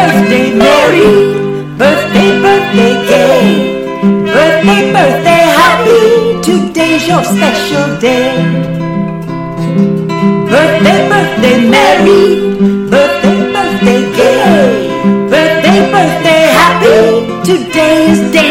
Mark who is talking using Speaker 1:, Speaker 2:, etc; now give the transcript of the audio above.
Speaker 1: birthday, Mary. Birthday, birthday, gay. Birthday, birthday, happy. Today's your special day. Birthday, birthday, Mary. Birthday, birthday, gay. Birthday, birthday, happy. Today is day.